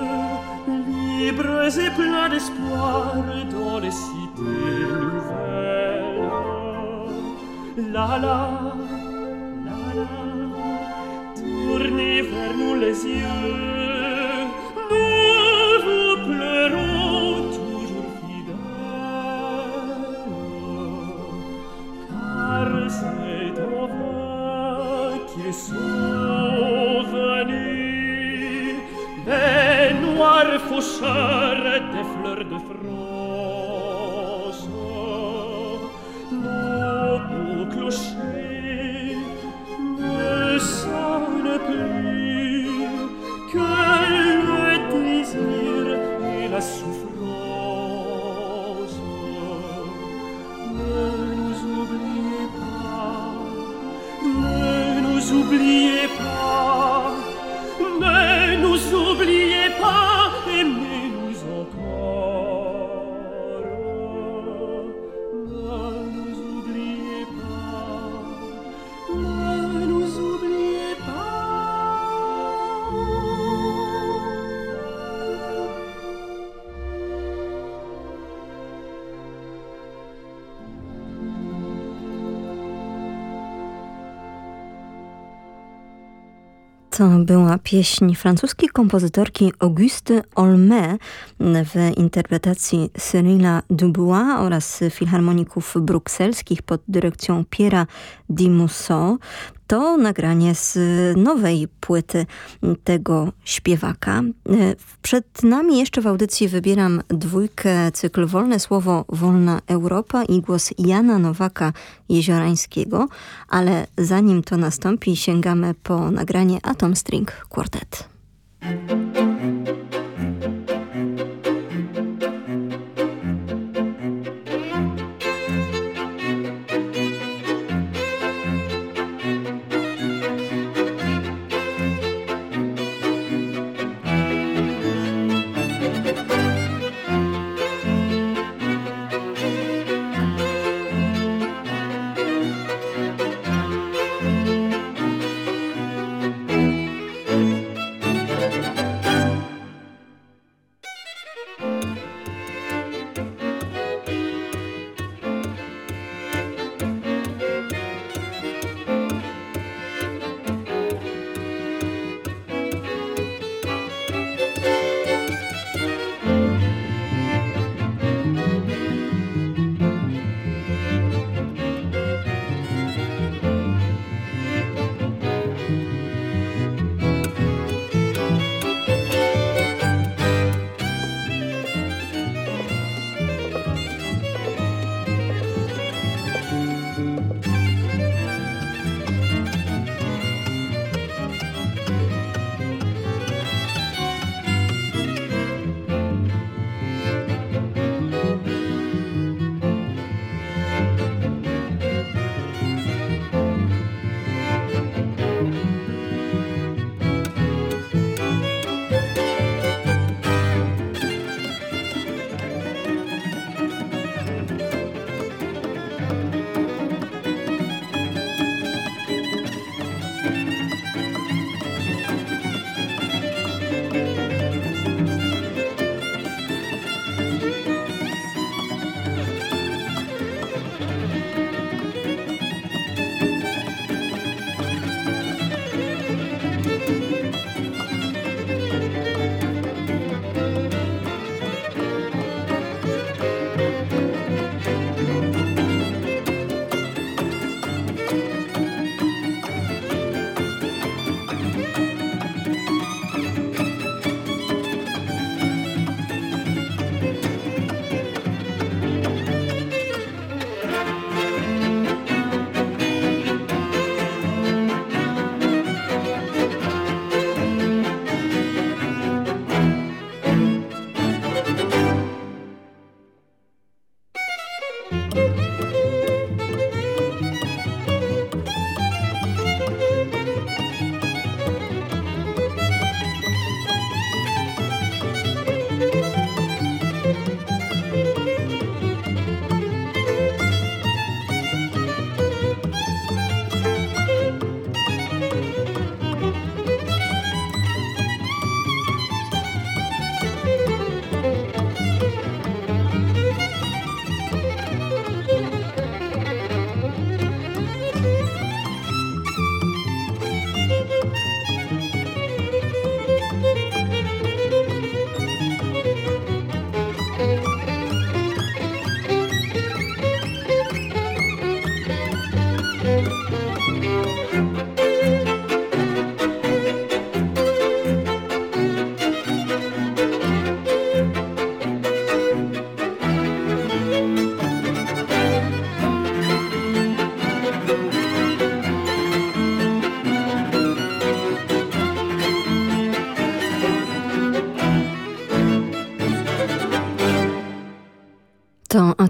libres et pleins d'espoir dans les cités nouvelles. La la, la la, tournez vers nous les yeux, chercheur des fleurs de front. Była pieśń francuskiej kompozytorki Auguste Olme w interpretacji Cyrilla Dubois oraz filharmoników brukselskich pod dyrekcją Pierre'a Di Musso. To nagranie z nowej płyty tego śpiewaka. Przed nami jeszcze w audycji wybieram dwójkę cykl Wolne Słowo, Wolna Europa i głos Jana Nowaka Jeziorańskiego, ale zanim to nastąpi sięgamy po nagranie Atom String Quartet.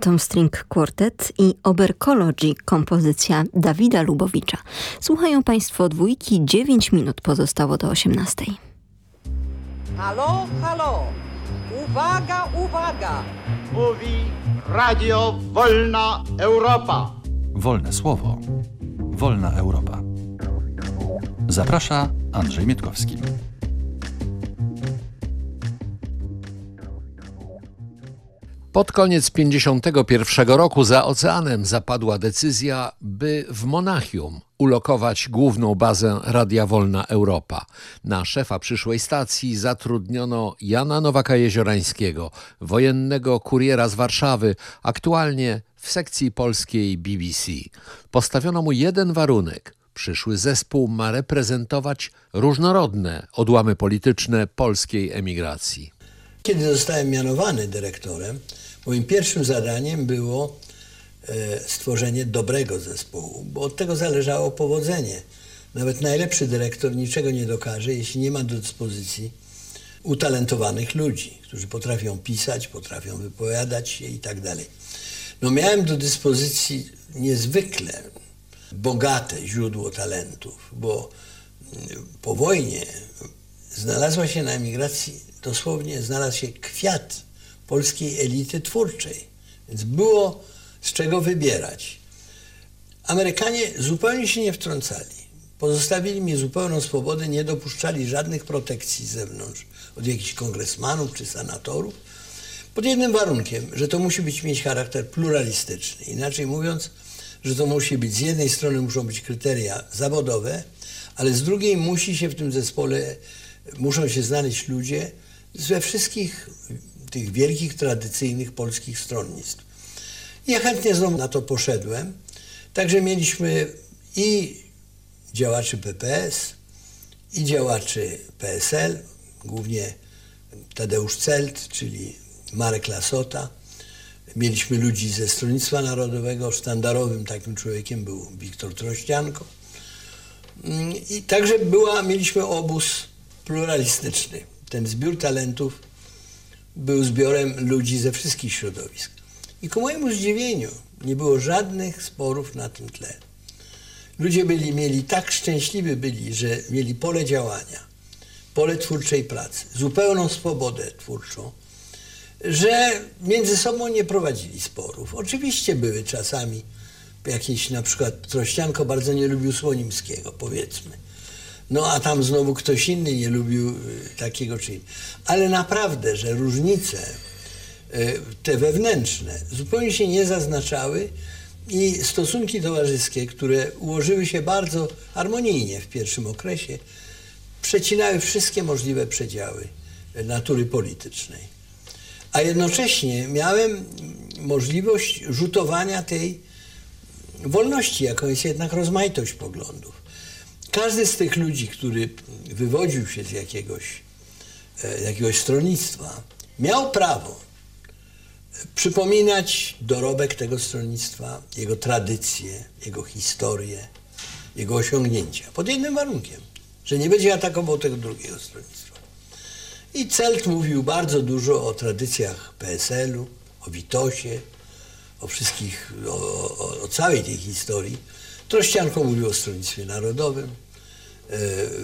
To Atom String Quartet i Oberkology, kompozycja Dawida Lubowicza. Słuchają Państwo dwójki, 9 minut pozostało do 18. Halo, halo! Uwaga, uwaga! Mówi Radio Wolna Europa. Wolne słowo. Wolna Europa. Zaprasza Andrzej Mietkowski. Pod koniec 51 roku za oceanem zapadła decyzja, by w Monachium ulokować główną bazę Radia Wolna Europa. Na szefa przyszłej stacji zatrudniono Jana Nowaka-Jeziorańskiego, wojennego kuriera z Warszawy, aktualnie w sekcji polskiej BBC. Postawiono mu jeden warunek. Przyszły zespół ma reprezentować różnorodne odłamy polityczne polskiej emigracji. Kiedy zostałem mianowany dyrektorem, moim pierwszym zadaniem było e, stworzenie dobrego zespołu, bo od tego zależało powodzenie. Nawet najlepszy dyrektor niczego nie dokaże, jeśli nie ma do dyspozycji utalentowanych ludzi, którzy potrafią pisać, potrafią wypowiadać się i tak dalej. No miałem do dyspozycji niezwykle bogate źródło talentów, bo po wojnie znalazła się na emigracji, dosłownie znalazł się kwiat polskiej elity twórczej. Więc było z czego wybierać. Amerykanie zupełnie się nie wtrącali. Pozostawili mi zupełną swobodę, nie dopuszczali żadnych protekcji z zewnątrz, od jakichś kongresmanów czy senatorów, pod jednym warunkiem, że to musi być mieć charakter pluralistyczny. Inaczej mówiąc, że to musi być, z jednej strony muszą być kryteria zawodowe, ale z drugiej musi się w tym zespole, muszą się znaleźć ludzie ze wszystkich tych wielkich, tradycyjnych polskich stronnictw. Ja chętnie znowu na to poszedłem. Także mieliśmy i działaczy PPS, i działaczy PSL, głównie Tadeusz Celt, czyli Marek Lasota. Mieliśmy ludzi ze Stronnictwa Narodowego, sztandarowym takim człowiekiem był Wiktor Trościanko. I także była, mieliśmy obóz pluralistyczny. Ten zbiór talentów był zbiorem ludzi ze wszystkich środowisk. I ku mojemu zdziwieniu nie było żadnych sporów na tym tle. Ludzie byli, mieli tak szczęśliwi byli, że mieli pole działania, pole twórczej pracy, zupełną swobodę twórczą, że między sobą nie prowadzili sporów. Oczywiście były czasami jakieś, na przykład Trościanko bardzo nie lubił Słonimskiego, powiedzmy. No a tam znowu ktoś inny nie lubił y, takiego czy innego. Ale naprawdę, że różnice y, te wewnętrzne zupełnie się nie zaznaczały i stosunki towarzyskie, które ułożyły się bardzo harmonijnie w pierwszym okresie, przecinały wszystkie możliwe przedziały natury politycznej. A jednocześnie miałem możliwość rzutowania tej wolności, jaką jest jednak rozmaitość poglądów. Każdy z tych ludzi, który wywodził się z jakiegoś, e, jakiegoś stronnictwa, miał prawo przypominać dorobek tego stronnictwa, jego tradycje, jego historię, jego osiągnięcia. Pod jednym warunkiem, że nie będzie atakował tego drugiego stronnictwa. I Celt mówił bardzo dużo o tradycjach PSL-u, o Witosie, o wszystkich, o, o, o całej tej historii. Trościanko mówił o Stronnictwie Narodowym,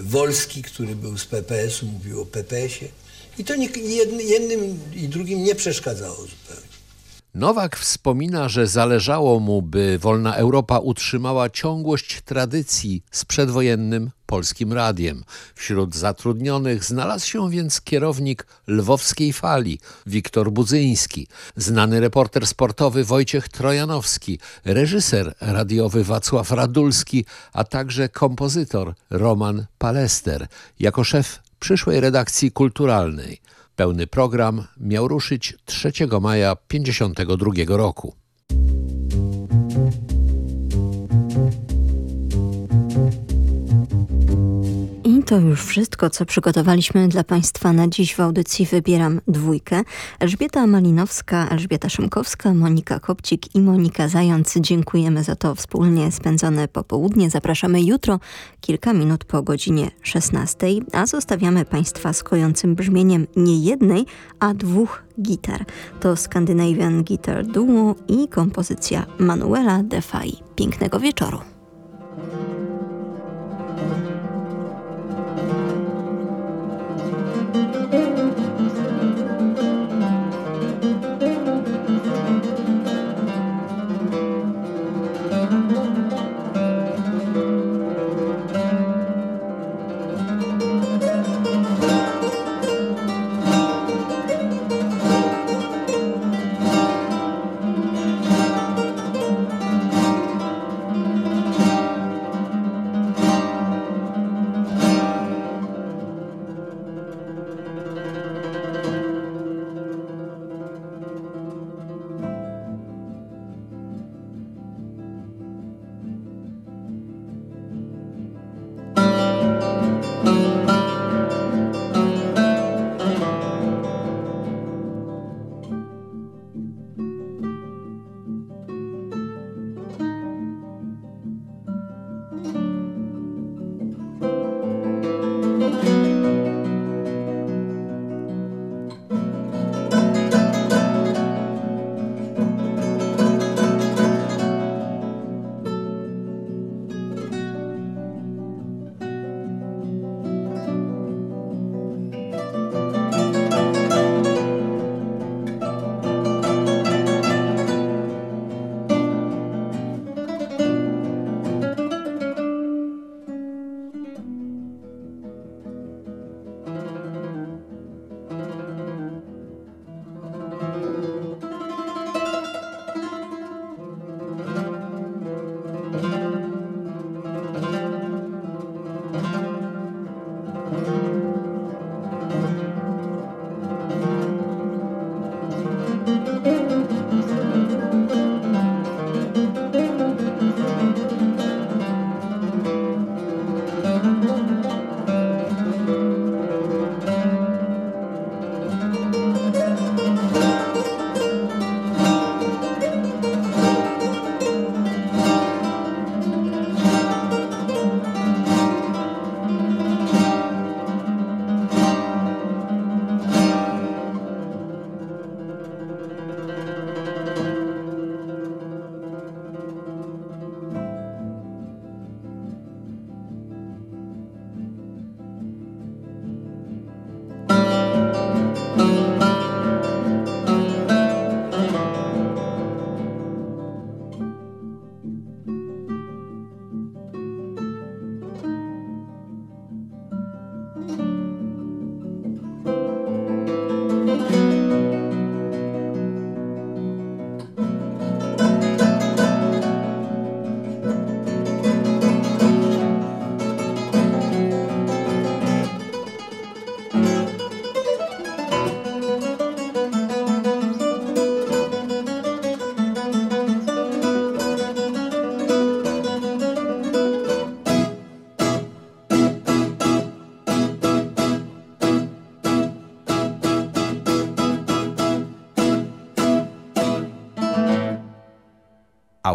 Wolski, który był z PPS-u, mówił o PPS-ie. I to jednym i drugim nie przeszkadzało zupełnie. Nowak wspomina, że zależało mu, by Wolna Europa utrzymała ciągłość tradycji z przedwojennym polskim radiem. Wśród zatrudnionych znalazł się więc kierownik lwowskiej fali Wiktor Budzyński, znany reporter sportowy Wojciech Trojanowski, reżyser radiowy Wacław Radulski, a także kompozytor Roman Palester, jako szef przyszłej redakcji kulturalnej. Pełny program miał ruszyć 3 maja 1952 roku. To już wszystko, co przygotowaliśmy dla Państwa na dziś w audycji Wybieram Dwójkę. Elżbieta Malinowska, Elżbieta Szymkowska, Monika Kopcik i Monika Zając. Dziękujemy za to wspólnie spędzone popołudnie. Zapraszamy jutro, kilka minut po godzinie 16, a zostawiamy Państwa z kojącym brzmieniem nie jednej, a dwóch gitar. To Scandinavian Guitar Duo i kompozycja Manuela Defai. Pięknego wieczoru.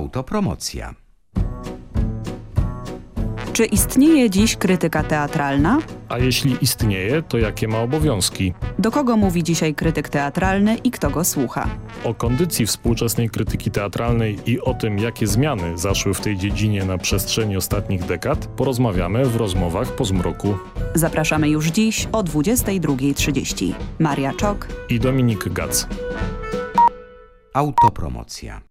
Autopromocja. Czy istnieje dziś krytyka teatralna? A jeśli istnieje, to jakie ma obowiązki? Do kogo mówi dzisiaj krytyk teatralny i kto go słucha? O kondycji współczesnej krytyki teatralnej i o tym, jakie zmiany zaszły w tej dziedzinie na przestrzeni ostatnich dekad, porozmawiamy w rozmowach po zmroku. Zapraszamy już dziś o 22.30. Maria Czok i Dominik Gac. Autopromocja.